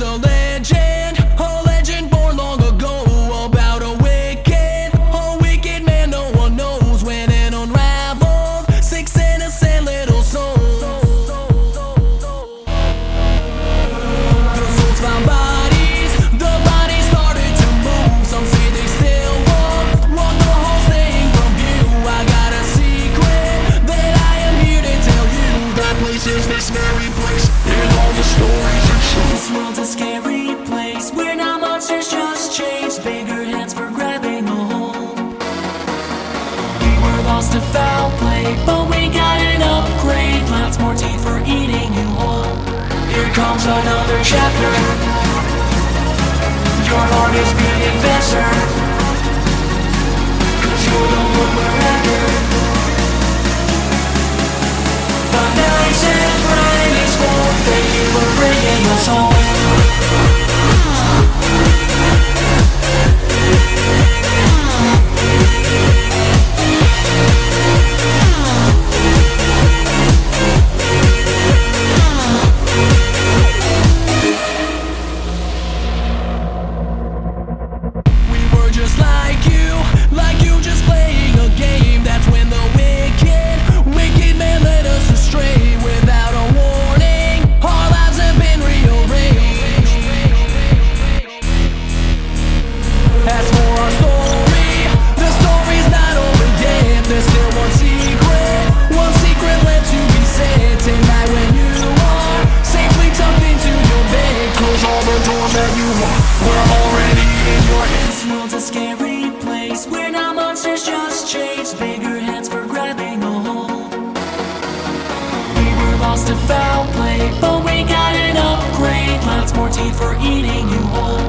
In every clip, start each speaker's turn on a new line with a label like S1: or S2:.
S1: is all monsters just changed, bigger hands for grabbing a hold. We were lost to foul play, but we got an upgrade. Lots more teeth for eating you whole. Here comes another chapter. lost a foul play, but we got an upgrade. Lots more teeth for eating you whole.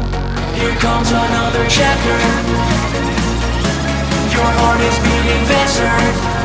S1: Here comes another chapter. Your heart is beating faster.